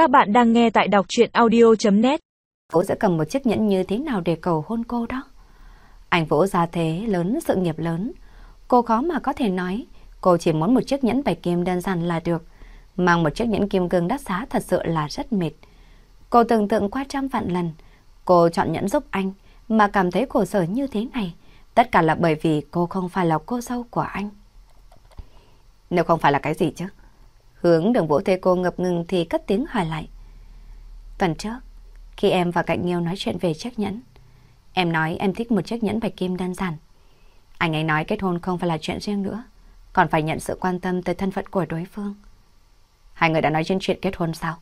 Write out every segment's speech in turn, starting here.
Các bạn đang nghe tại đọc chuyện audio.net Vũ sẽ cầm một chiếc nhẫn như thế nào để cầu hôn cô đó? Anh Vũ ra thế lớn, sự nghiệp lớn. Cô khó mà có thể nói, cô chỉ muốn một chiếc nhẫn bạch kim đơn giản là được. Mang một chiếc nhẫn kim cương đắt giá thật sự là rất mệt. Cô tưởng tượng qua trăm vạn lần, cô chọn nhẫn giúp anh mà cảm thấy khổ sở như thế này. Tất cả là bởi vì cô không phải là cô dâu của anh. Nếu không phải là cái gì chứ? Hướng đường vũ thấy cô ngập ngừng thì cất tiếng hỏi lại. Tuần trước, khi em và Cạnh Nghiêu nói chuyện về chiếc nhẫn, em nói em thích một chiếc nhẫn bạch kim đơn giản. Anh ấy nói kết hôn không phải là chuyện riêng nữa, còn phải nhận sự quan tâm tới thân phận của đối phương. Hai người đã nói trên chuyện kết hôn sao?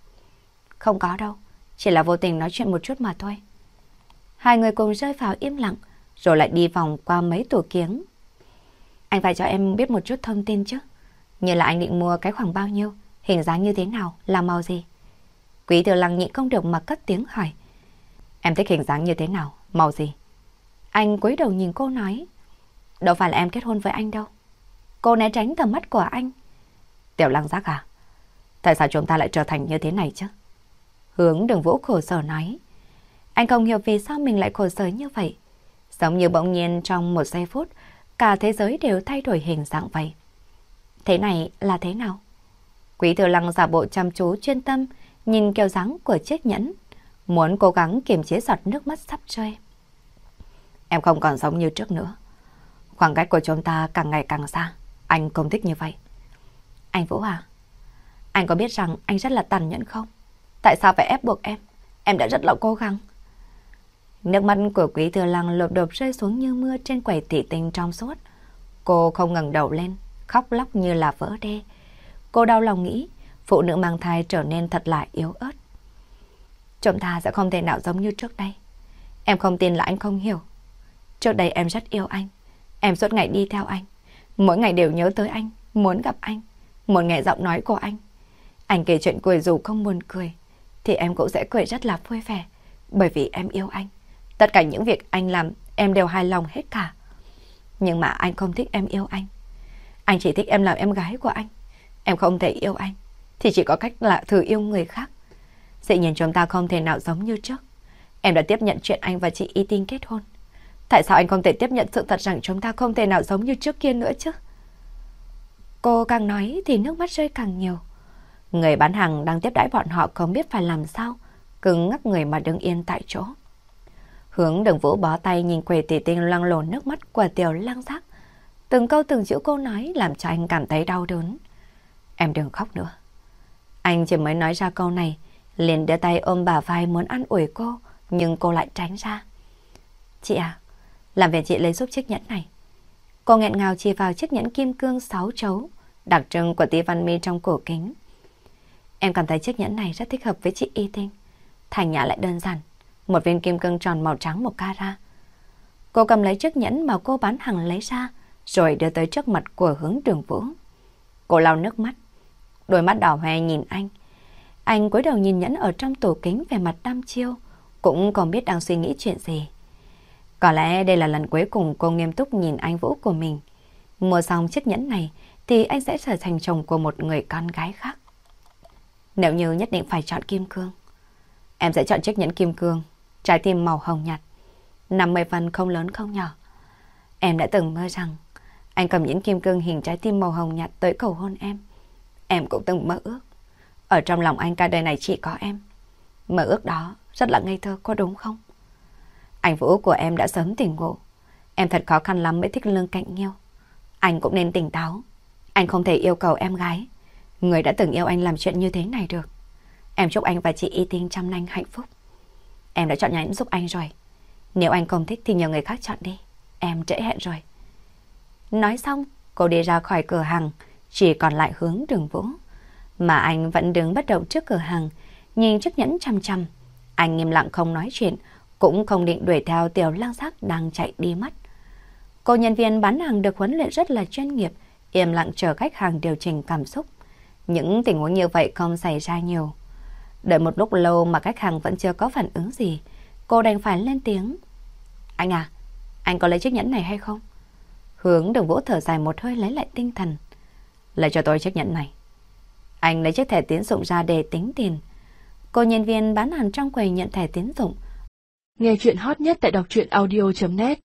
Không có đâu, chỉ là vô tình nói chuyện một chút mà thôi. Hai người cùng rơi vào im lặng, rồi lại đi vòng qua mấy tủ kiếng. Anh phải cho em biết một chút thông tin chứ. Như là anh định mua cái khoảng bao nhiêu, hình dáng như thế nào, là màu gì? Quý thừa lăng nhịn không được mà cất tiếng hỏi. Em thích hình dáng như thế nào, màu gì? Anh cúi đầu nhìn cô nói. Đâu phải là em kết hôn với anh đâu. Cô né tránh tầm mắt của anh. Tiểu lăng giác à? Tại sao chúng ta lại trở thành như thế này chứ? Hướng đường vũ khổ sở nói. Anh không hiểu vì sao mình lại khổ sở như vậy. Giống như bỗng nhiên trong một giây phút, cả thế giới đều thay đổi hình dạng vậy. Thế này là thế nào? Quý thừa lăng giả bộ chăm chú chuyên tâm, nhìn kiểu dáng của chiếc nhẫn, muốn cố gắng kiềm chế giọt nước mắt sắp rơi. Em không còn giống như trước nữa. Khoảng cách của chúng ta càng ngày càng xa. Anh không thích như vậy. Anh Vũ à, anh có biết rằng anh rất là tàn nhẫn không? Tại sao phải ép buộc em? Em đã rất là cố gắng. Nước mắt của quý thừa lăng lột đột rơi xuống như mưa trên quầy tỷ tinh trong suốt. Cô không ngẩng đầu lên, khóc lóc như là vỡ đê. Cô đau lòng nghĩ, phụ nữ mang thai trở nên thật là yếu ớt. Chúng ta sẽ không thể nào giống như trước đây. Em không tin là anh không hiểu. Trước đây em rất yêu anh. Em suốt ngày đi theo anh. Mỗi ngày đều nhớ tới anh, muốn gặp anh, muốn nghe giọng nói của anh. Anh kể chuyện cười dù không buồn cười, thì em cũng sẽ cười rất là vui vẻ, bởi vì em yêu anh. Tất cả những việc anh làm, em đều hài lòng hết cả. Nhưng mà anh không thích em yêu anh. Anh chỉ thích em làm em gái của anh. Em không thể yêu anh, thì chỉ có cách là thử yêu người khác. Dĩ nhiên chúng ta không thể nào giống như trước. Em đã tiếp nhận chuyện anh và chị Y Tinh kết hôn. Tại sao anh không thể tiếp nhận sự thật rằng chúng ta không thể nào giống như trước kia nữa chứ? Cô càng nói thì nước mắt rơi càng nhiều. Người bán hàng đang tiếp đãi bọn họ không biết phải làm sao, cứng ngắc người mà đứng yên tại chỗ. Hướng đường vũ bó tay nhìn quầy tỷ tinh lăng lồn nước mắt của tiểu lang giác. Từng câu từng chữ cô nói làm cho anh cảm thấy đau đớn. Em đừng khóc nữa. Anh chỉ mới nói ra câu này, liền đưa tay ôm bà vai muốn ăn ủi cô, nhưng cô lại tránh ra. Chị à, làm việc chị lấy giúp chiếc nhẫn này. Cô nghẹn ngào chỉ vào chiếc nhẫn kim cương sáu chấu, đặc trưng của tí văn mi trong cổ kính. Em cảm thấy chiếc nhẫn này rất thích hợp với chị Y Tinh. Thành nhã lại đơn giản, một viên kim cương tròn màu trắng một cara. Cô cầm lấy chiếc nhẫn mà cô bán hàng lấy ra, rồi đưa tới trước mặt của hướng đường vũ. Cô lau nước mắt, đôi mắt đỏ hoe nhìn anh. Anh cúi đầu nhìn nhẫn ở trong tủ kính về mặt đăm chiêu, cũng không biết đang suy nghĩ chuyện gì. Có lẽ đây là lần cuối cùng cô nghiêm túc nhìn anh Vũ của mình. Mua xong chiếc nhẫn này thì anh sẽ trở thành chồng của một người con gái khác. Nếu như nhất định phải chọn kim cương, em sẽ chọn chiếc nhẫn kim cương, trái tim màu hồng nhạt, 50 phần không lớn không nhỏ. Em đã từng mơ rằng anh cầm những kim cương hình trái tim màu hồng nhạt tới cầu hôn em. Em cũng từng mơ ước. Ở trong lòng anh cả đời này chỉ có em. Mơ ước đó rất là ngây thơ, có đúng không? Anh Vũ của em đã sớm tỉnh ngộ. Em thật khó khăn lắm mới thích lương cạnh nhau. Anh cũng nên tỉnh táo. Anh không thể yêu cầu em gái. Người đã từng yêu anh làm chuyện như thế này được. Em chúc anh và chị Y Tinh trăm năm hạnh phúc. Em đã chọn nhánh giúp anh rồi. Nếu anh không thích thì nhờ người khác chọn đi. Em trễ hẹn rồi. Nói xong, cô đi ra khỏi cửa hàng, chỉ còn lại hướng đường vũ. Mà anh vẫn đứng bất động trước cửa hàng, nhìn chiếc nhẫn chăm chăm. Anh nghiêm lặng không nói chuyện, cũng không định đuổi theo tiểu lang sắc đang chạy đi mất. Cô nhân viên bán hàng được huấn luyện rất là chuyên nghiệp, im lặng chờ khách hàng điều chỉnh cảm xúc. Những tình huống như vậy không xảy ra nhiều. Đợi một lúc lâu mà khách hàng vẫn chưa có phản ứng gì, cô đành phải lên tiếng. Anh à, anh có lấy chiếc nhẫn này hay không? Hướng đường vũ thở dài một hơi lấy lại tinh thần. Lấy cho tôi chiếc nhẫn này. Anh lấy chiếc thẻ tiến dụng ra để tính tiền. Cô nhân viên bán hàng trong quầy nhận thẻ tiến dụng. Nghe chuyện hot nhất tại đọc truyện audio.net